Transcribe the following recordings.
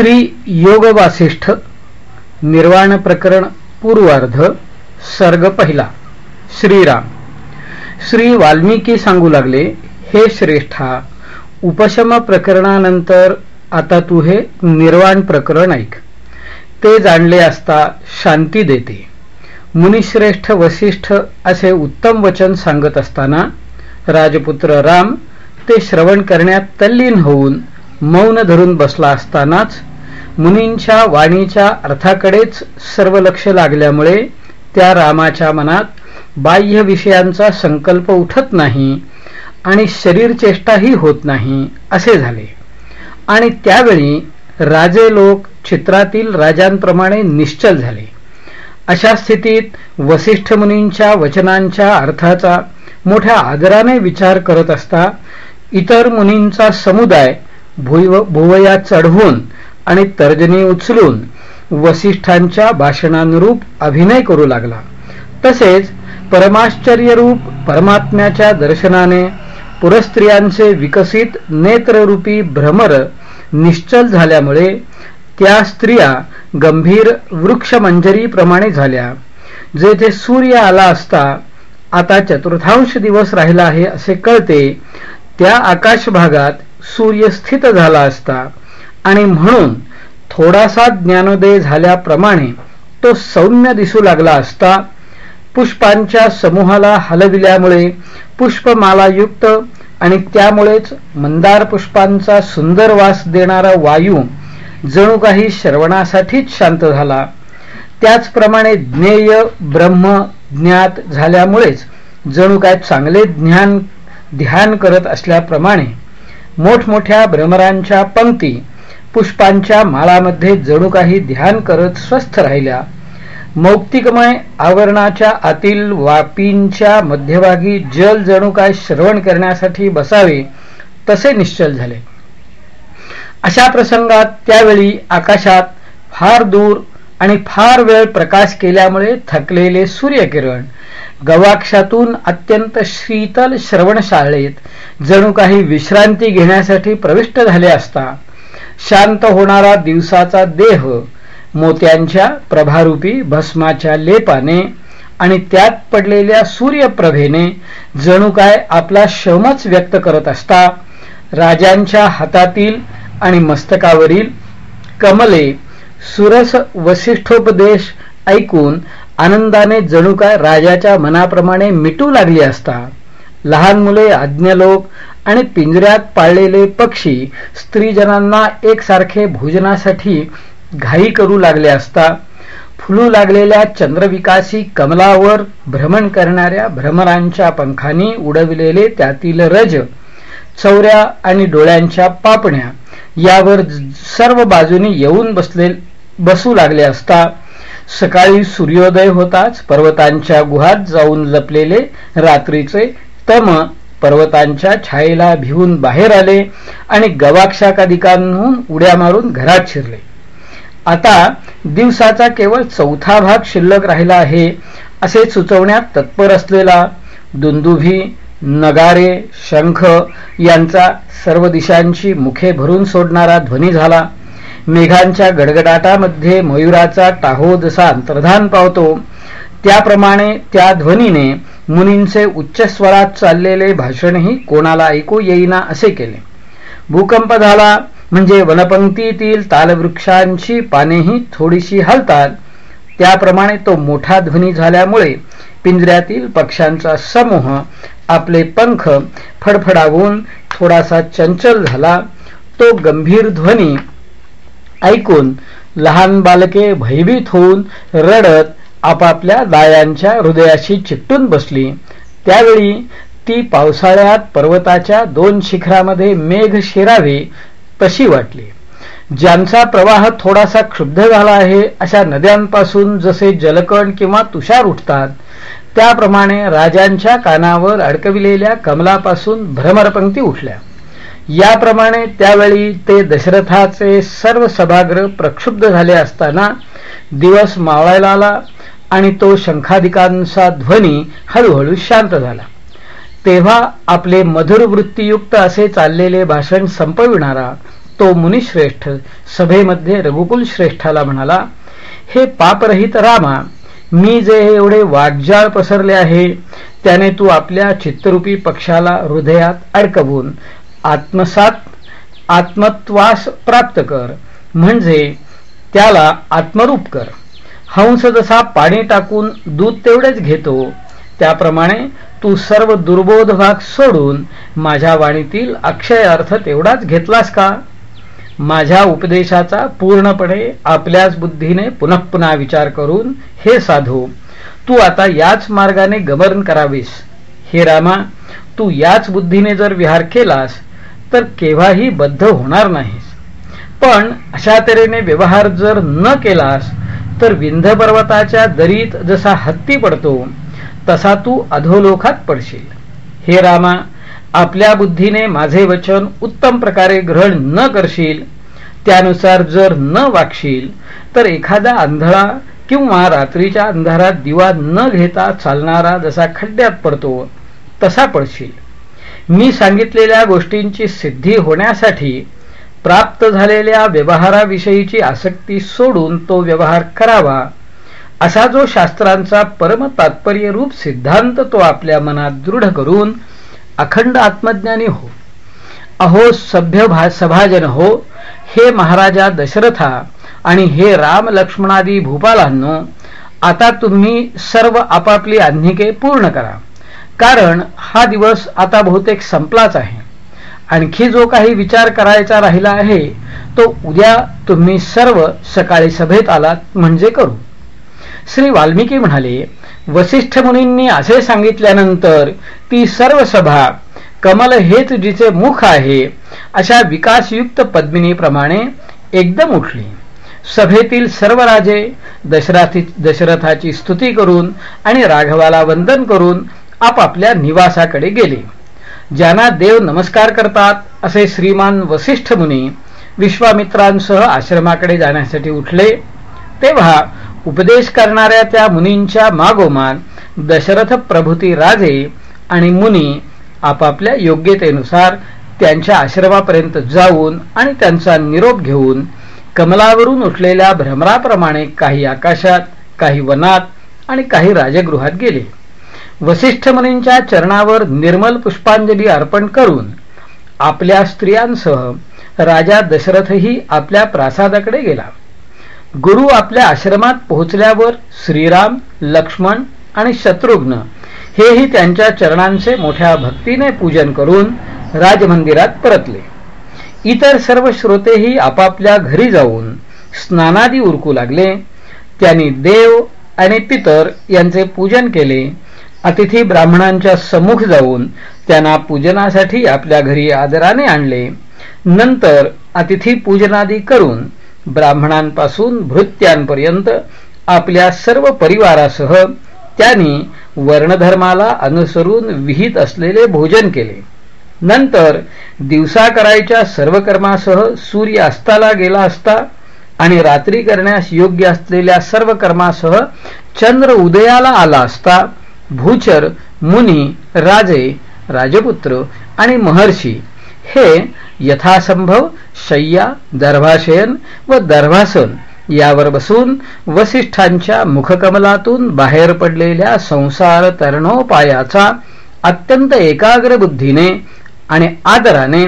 श्री योग वासिष्ठ निर्वाण प्रकरण पूर्वार्ध सर्ग पहिला. श्रीराम. श्री वाल्मिकी सांगू लागले हे श्रेष्ठा उपशम प्रकरणानंतर आता तू हे निर्वाण प्रकरण ऐक. ते जाणले असता शांती देते. मुनिश्रेष्ठ वसिष्ठ असे उत्तम वचन सांगत असताना राजपुत्र राम ते श्रवण करण्यात तल्लीन होऊन मौन धरून बसला असतानाच मुनींच्या वाणीच्या अर्थाकडेच सर्व लक्ष लागल्यामुळे त्या रामाच्या मनात बाह्य विषयांचा संकल्प उठत नाही आणि शरीर चेष्टाही होत नाही असे झाले. आणि त्यावेळी राजे लोक चित्रातील राजांप्रमाणे निश्चल झाले. अशा स्थितीत वसिष्ठ मुनींच्या वचनांच्या अर्थाचा मोठ्या आदराने विचार करत असता इतर मुनींचा समुदाय भुवया चढवून आणि तर्जनी उचलून वसिष्ठांच्या भाषणानुरूप अभिनय करू लागला. तसेच परमाश्चर्यरूप परमात्म्याच्या दर्शनाने पुरस्त्रियांचे विकसित नेत्ररूपी भ्रमर निश्चल झाल्यामुळे त्या स्त्रिया गंभीर वृक्षमंजरीप्रमाणे झाल्या. जेथे सूर्य आला असता आता चतुर्थांश दिवस राहिला आहे असे कळते त्या आकाश भागात सूर्य स्थित झाला असता. आणि म्हणून थोडासा ज्ञानोदय झाल्याप्रमाणे तो सौम्य दिसू लागला असता पुष्पांच्या समूहाला हलविल्यामुळे पुष्पमालायुक्त आणि त्यामुळेच मंदार पुष्पांचा सुंदर वास देणारा वायू जणू काही श्रवणासाठीच शांत झाला. त्याचप्रमाणे ज्ञेय ब्रह्म ज्ञात झाल्यामुळेच जणू काय चांगले ज्ञान ध्यान करत असल्याप्रमाणे मोठमोठ्या भ्रमरांच्या पंक्ती पुष्पांच्या माळामध्ये जणू काही ध्यान करत स्वस्थ राहिल्या. मौक्तिकमय आवरणाच्या आतील वापींच्या मध्यभागी जल जणू काय श्रवण करण्यासाठी बसावे तसे निश्चल झाले. अशा प्रसंगात त्यावेळी आकाशात फार दूर आणि फार वेळ प्रकाश केल्यामुळे थकलेले सूर्यकिरण गवाक्षातून अत्यंत शीतल श्रवणशाळेत जणू काही विश्रांती घेण्यासाठी प्रविष्ट झाले असता शांत होणारा दिवसाचा देह मोत्यांच्या प्रभारूपी भस्माच्या लेपाने आणि त्यात पडलेल्या सूर्यप्रभेने जणू काय आपला शमच व्यक्त करत असता राजांच्या हातातील आणि मस्तकावरील कमले सुरस वसिष्ठोपदेश ऐकून आनंदाने जणू काय राजाच्या मनाप्रमाणे मिटू लागली असता. लहान मुले आज्ञलोक आणि पिंजऱ्यात पाळलेले पक्षी स्त्रीजनांना एकसारखे भोजनासाठी घाई करू लागले असता फुलू लागलेल्या चंद्रविकासी कमलावर भ्रमण करणाऱ्या भ्रमरांच्या पंखांनी उडविलेले त्यातील रज चौऱ्या आणि डोळ्यांच्या पापण्या यावर सर्व बाजूनी येऊन बसले बसू लागले असता सकाळी सूर्योदय होताच पर्वतांच्या गुहात जाऊन लपलेले रात्रीचे तम पर्वतांच्या छायेला भिवून बाहेर आले आणि गवाक्षाकादिकांहून उड्या मारून घरात शिरले. आता दिवसाचा केवळ चौथा भाग शिल्लक राहिला आहे असे सुचवण्यात तत्पर असलेला दुंदुभी नगारे शंख यांचा सर्व दिशांची मुखे भरून सोडणारा ध्वनी झाला. मेघांच्या गडगडाटामध्ये मयुराचा टाहो जसा अंतर्धान पावतो त्याप्रमाणे त्या ध्वनीने मुनींचे उच्च स्वरात चाललेले भाषणही कोणाला ऐकू येईना असे केले. भूकंप झाला म्हणजे वनपंक्तीतील तालवृक्षांची पानेही थोडीशी हलतात. त्याप्रमाणे तो मोठा ध्वनी झाल्यामुळे पिंजऱ्यातील पक्ष्यांचा समूह आपले पंख फडफडावून थोडासा चंचल झाला. तो गंभीर ध्वनी ऐकून लहान बालके भयभीत होऊन रडत आपापल्या दायांच्या हृदयाशी चिकटून बसली. त्यावेळी ती पावसाळ्यात पर्वताच्या दोन शिखरामध्ये मेघ शिरावे तशी वाटली. ज्यांचा प्रवाह थोडासा क्षुब्ध झाला आहे अशा नद्यांपासून जसे जलकण किंवा तुषार उठतात त्याप्रमाणे राजांच्या कानावर अडकविलेल्या कमलापासून भ्रमरपंक्ती उठल्या. याप्रमाणे त्यावेळी ते दशरथाचे सर्व सभागृह प्रक्षुब्ध झाले असताना दिवस मावळायला आला. आणि तो शंखाधिकांचा ध्वनी हळूहळू शांत झाला. तेव्हा आपले मधुर वृत्तीयुक्त असे चाललेले भाषण संपविणारा तो मुनिश्रेष्ठ सभेमध्ये रघुकुल श्रेष्ठाला म्हणाला हे पापरहित रामा मी जे एवढे वाटजाळ पसरले आहे त्याने तू आपल्या चित्तरूपी पक्षाला हृदयात अडकवून आत्मसात आत्मत्वास प्राप्त कर म्हणजे त्याला आत्मरूप कर. हंस जसा पाणी टाकून दूध तेवढेच घेतो. त्याप्रमाणे तू सर्व दुर्बोध भाग सोडून माझ्या वाणीतील अक्षय अर्थ तेवढाच घेतलास का? माझ्या उपदेशाचा पूर्णपणे आपल्याच बुद्धीने पुनः पुन्हा विचार करून हे साधू तू आता याच मार्गाने गमन करावीस. हे रामा तू याच बुद्धीने जर विहार केलास तर केव्हाही बद्ध होणार नाहीस. पण अशा तऱ्हेने व्यवहार जर न केलास तर विंध पर्वताच्या दरीत जसा हत्ती पडतो तसा तू अधोलोकात पडशील. हे रामा आपल्या बुद्धीने माझे वचन उत्तम प्रकारे ग्रहण न करशील त्यानुसार जर न वागशील तर एखादा आंधळा किंवा रात्रीच्या अंधारात दिवा न घेता चालणारा जसा खड्ड्यात पडतो तसा पडशील. मी सांगितलेल्या गोष्टींची सिद्धी होण्यासाठी प्राप्त झालेल्या व्यवहाराविषयीची आसक्ती सोडून तो व्यवहार करावा असा जो शास्त्रांचा परम तात्पर्य रूप सिद्धांत तो आपल्या मनात दृढ करून अखंड आत्मज्ञानी हो अहो सभ्य सभाजन हो हे महाराजा दशरथा आणि हे राम लक्ष्मणादी भूपालांनो आता तुम्ही सर्व आपापली आज्ञिके पूर्ण करा कारण हा दिवस आता बहुतेक संपलाच आहे. आणखी जो काही विचार करायचा राहिला आहे तो उद्या तुम्ही सर्व सकाळी सभेत आलात म्हणजे करू. श्री वाल्मिकी म्हणाले वसिष्ठ मुनींनी असे सांगितल्यानंतर ती सर्व सभा कमल हेच जिचे मुख आहे अशा विकासयुक्त पद्मिनीप्रमाणे एकदम उठली. सभेतील सर्व राजे दशराथी दशरथाची स्तुती करून आणि राघवाला वंदन करून आपापल्या निवासाकडे गेले. ज्यांना देव नमस्कार करतात असे श्रीमान वसिष्ठ मुनी विश्वामित्रांसह आश्रमाकडे जाण्यासाठी उठले. तेव्हा उपदेश करणाऱ्या त्या मुनींच्या मागोमान दशरथ प्रभूती राजे आणि मुनी आपापल्या योग्यतेनुसार त्यांच्या आश्रमापर्यंत जाऊन आणि त्यांचा निरोप घेऊन कमलावरून उठलेल्या भ्रमराप्रमाणे काही आकाशात काही वनात आणि काही राजगृहात गेले. वसिष्ठ मुनींच्या चरणावर निर्मल पुष्पांजली अर्पण करून आपल्या स्त्रियांसह राजा दशरथही आपल्या प्रासादाकडे गेला. गुरु आपल्या आश्रमात पोहोचल्यावर श्रीराम लक्ष्मण आणि शत्रुघ्न हेही त्यांच्या चरणांचे मोठ्या भक्तीने पूजन करून राजमंदिरात परतले. इतर सर्व श्रोतेही आपापल्या घरी जाऊन स्नानादी उरकू लागले. त्यांनी देव आणि पितर यांचे पूजन केले. अतिथी ब्राह्मणांच्या सम्मुख जाऊन त्यांना पूजनासाठी आपल्या घरी आदराने आणले. नंतर अतिथी पूजनादी करून ब्राह्मणांपासून भृत्यांपर्यंत आपल्या सर्व परिवारासह त्यांनी वर्णधर्माला अनुसरून विहित असलेले भोजन केले. नंतर दिवसा करायच्या सर्व कर्मासह सूर्य अस्ताला गेला असता आणि रात्री करण्यास योग्य असलेल्या सर्व कर्मासह चंद्र उदयाला आला असता भूचर मुनी राजे राजपुत्र आणि महर्षी. हे यथासंभव शय्या दर्भाशयन व दर्भासन यावर बसून वसिष्ठांच्या मुखकमलातून बाहेर पडलेल्या संसार तरणोपायाचा अत्यंत एकाग्र बुद्धीने आणि आदराने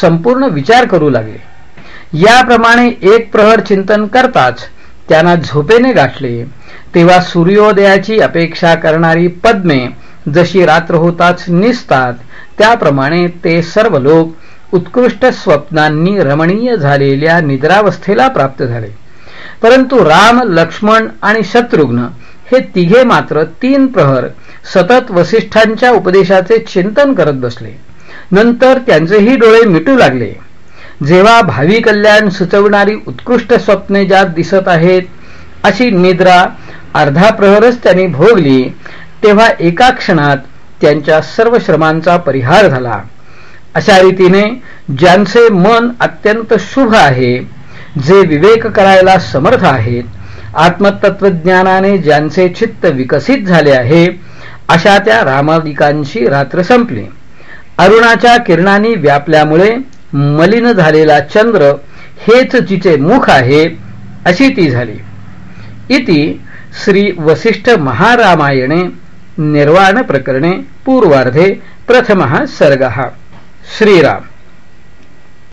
संपूर्ण विचार करू लागले. याप्रमाणे एक प्रहर चिंतन करताच त्यांना झोपेने गाठले. तेव्हा सूर्योदयाची अपेक्षा करणारी पद्मे जशी रात्र होताच निसतात त्याप्रमाणे ते सर्व लोक उत्कृष्ट स्वप्नांनी रमणीय झालेल्या निद्रावस्थेला प्राप्त झाले. परंतु राम लक्ष्मण आणि शत्रुघ्न हे तिघे मात्र तीन प्रहर सतत वसिष्ठांच्या उपदेशाचे चिंतन करत बसले. नंतर त्यांचेही डोळे मिटू लागले. जेव्हा भावी कल्याण सुचवणारी उत्कृष्ट स्वप्ने ज्यात दिसत आहेत अशी निद्रा अर्धा प्रहरच त्यांनी भोगली तेव्हा एका क्षणात त्यांच्या सर्व श्रमांचा परिहार झाला. अशा रीतीने ज्यांचे मन अत्यंत शुभ आहे जे विवेक करायला समर्थ आहेत आत्मतत्वज्ञानाने ज्यांचे चित्त विकसित झाले आहे अशा त्या रामादिकांची रात्र संपली. अरुणाच्या किरणांनी व्यापल्यामुळे मलिन झालेला चंद्र हेच तिचे मुख आहे अशी ती झाली. इति श्री वसिष्ठ महारामायणे निर्वाण प्रकरणे पूर्वार्धे प्रथमः सर्ग. श्रीराम.